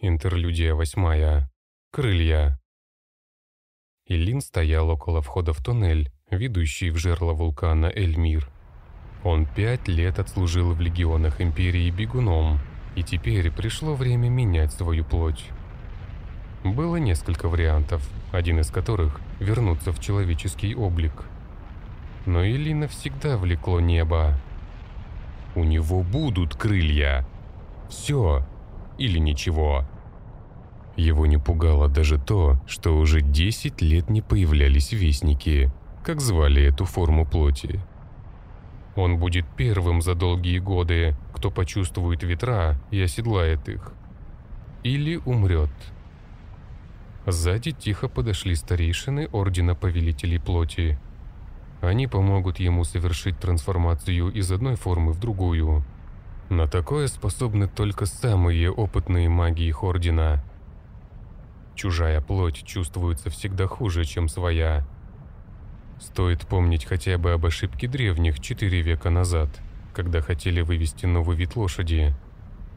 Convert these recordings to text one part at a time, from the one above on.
Интерлюдия восьмая. Крылья. Илин стоял около входа в туннель, ведущий в жерло вулкана Эльмир. Он пять лет отслужил в легионах Империи бегуном, и теперь пришло время менять свою плоть. Было несколько вариантов, один из которых – вернуться в человеческий облик. Но Илина всегда влекло небо. У него будут крылья. Все или ничего. Его не пугало даже то, что уже 10 лет не появлялись вестники, как звали эту форму плоти. Он будет первым за долгие годы, кто почувствует ветра и оседлает их. Или умрет. Сзади тихо подошли старейшины Ордена Повелителей Плоти. Они помогут ему совершить трансформацию из одной формы в другую. На такое способны только самые опытные маги их Ордена. Чужая плоть чувствуется всегда хуже, чем своя – Стоит помнить хотя бы об ошибке древних четыре века назад, когда хотели вывести новый вид лошади.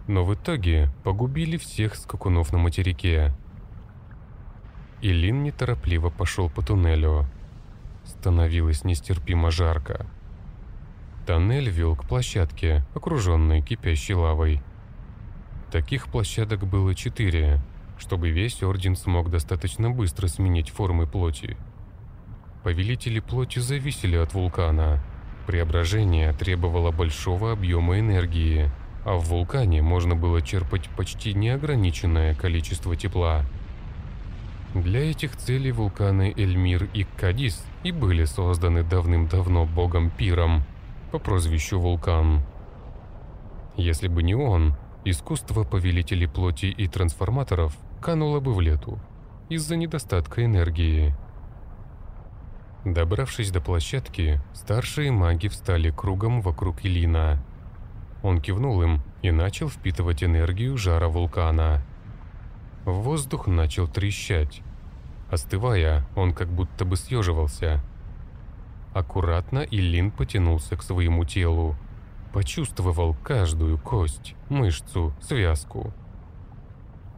Но в итоге погубили всех скакунов на материке. Илин неторопливо пошел по туннелю. Становилось нестерпимо жарко. Тоннель вел к площадке, окруженной кипящей лавой. Таких площадок было четыре, чтобы весь Орден смог достаточно быстро сменить формы плоти. Повелители плоти зависели от вулкана. Преображение требовало большого объема энергии, а в вулкане можно было черпать почти неограниченное количество тепла. Для этих целей вулканы Эльмир и Кадис и были созданы давным-давно богом Пиром по прозвищу Вулкан. Если бы не он, искусство повелителей плоти и трансформаторов кануло бы в лету из-за недостатка энергии. Добравшись до площадки, старшие маги встали кругом вокруг Илина. Он кивнул им и начал впитывать энергию жара вулкана. Воздух начал трещать. Остывая, он как будто бы съеживался. Аккуратно Илин потянулся к своему телу. Почувствовал каждую кость, мышцу, связку.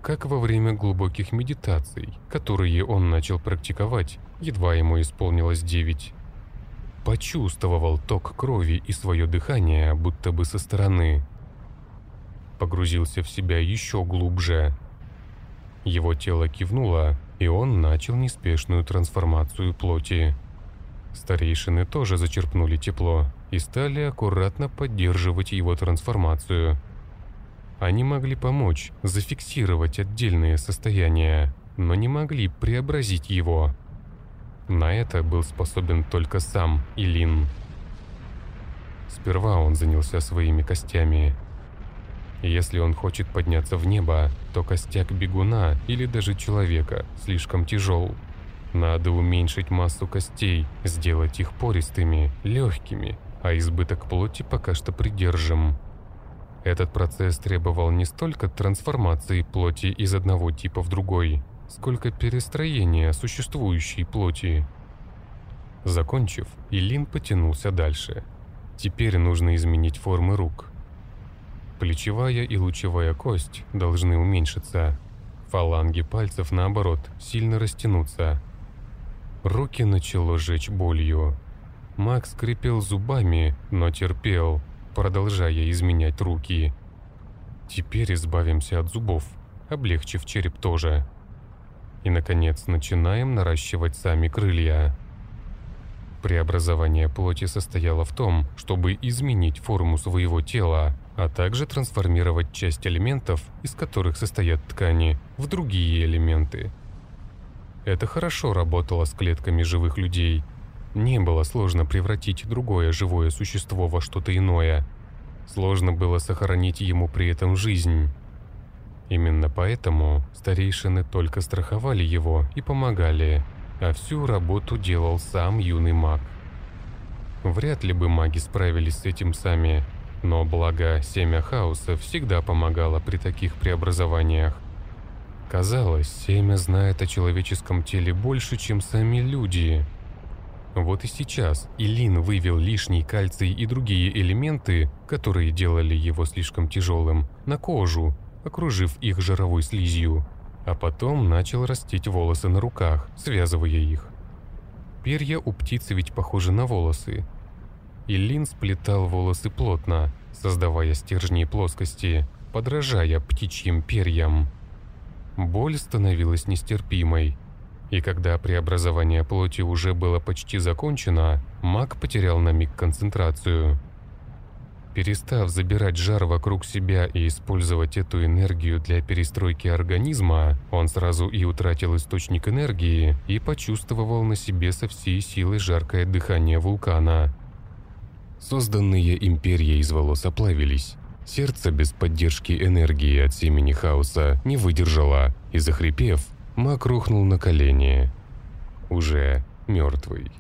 Как во время глубоких медитаций, которые он начал практиковать едва ему исполнилось девять. Почувствовал ток крови и свое дыхание, будто бы со стороны. Погрузился в себя еще глубже. Его тело кивнуло, и он начал неспешную трансформацию плоти. Старейшины тоже зачерпнули тепло и стали аккуратно поддерживать его трансформацию. Они могли помочь зафиксировать отдельные состояния, но не могли преобразить его. На это был способен только сам Илин. Сперва он занялся своими костями. Если он хочет подняться в небо, то костяк бегуна или даже человека слишком тяжел. Надо уменьшить массу костей, сделать их пористыми, легкими, а избыток плоти пока что придержим. Этот процесс требовал не столько трансформации плоти из одного типа в другой, сколько перестроения существующей плоти. Закончив, Илин потянулся дальше. Теперь нужно изменить формы рук. Плечевая и лучевая кость должны уменьшиться. Фаланги пальцев, наоборот, сильно растянуться. Руки начало жечь болью. Макс скрипел зубами, но терпел, продолжая изменять руки. Теперь избавимся от зубов, облегчив череп тоже. И, наконец, начинаем наращивать сами крылья. Преобразование плоти состояло в том, чтобы изменить форму своего тела, а также трансформировать часть элементов, из которых состоят ткани, в другие элементы. Это хорошо работало с клетками живых людей. Не было сложно превратить другое живое существо во что-то иное. Сложно было сохранить ему при этом жизнь. Именно поэтому старейшины только страховали его и помогали, а всю работу делал сам юный маг. Вряд ли бы маги справились с этим сами, но благо семя хаоса всегда помогало при таких преобразованиях. Казалось, семя знает о человеческом теле больше, чем сами люди. Вот и сейчас Илин вывел лишний кальций и другие элементы, которые делали его слишком тяжелым, на кожу окружив их жировой слизью, а потом начал растить волосы на руках, связывая их. Перья у птицы ведь похожи на волосы. Иллин сплетал волосы плотно, создавая стержни плоскости, подражая птичьим перьям. Боль становилась нестерпимой, и когда преобразование плоти уже было почти закончено, маг потерял на миг концентрацию. Перестав забирать жар вокруг себя и использовать эту энергию для перестройки организма, он сразу и утратил источник энергии и почувствовал на себе со всей силой жаркое дыхание вулкана. Созданные империи из волос оплавились. Сердце без поддержки энергии от семени хаоса не выдержало, и захрипев, маг рухнул на колени. Уже мертвый.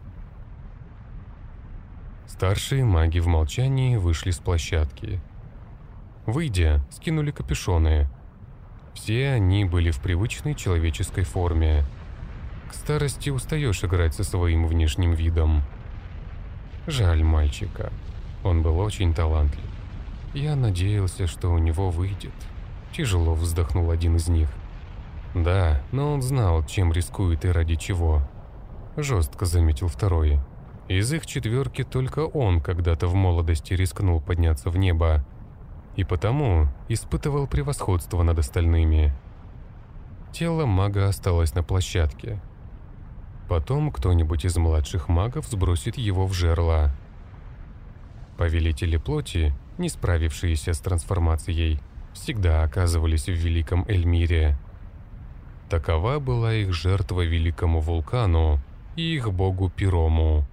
Старшие маги в молчании вышли с площадки. Выйдя, скинули капюшоны. Все они были в привычной человеческой форме. К старости устаешь играть со своим внешним видом. Жаль мальчика. Он был очень талантлив. Я надеялся, что у него выйдет. Тяжело вздохнул один из них. Да, но он знал, чем рискует и ради чего. Жестко заметил второй. Из их четверки только он когда-то в молодости рискнул подняться в небо, и потому испытывал превосходство над остальными. Тело мага осталось на площадке. Потом кто-нибудь из младших магов сбросит его в жерло. Повелители плоти, не справившиеся с трансформацией, всегда оказывались в Великом Эльмире. Такова была их жертва великому вулкану и их богу Пирому.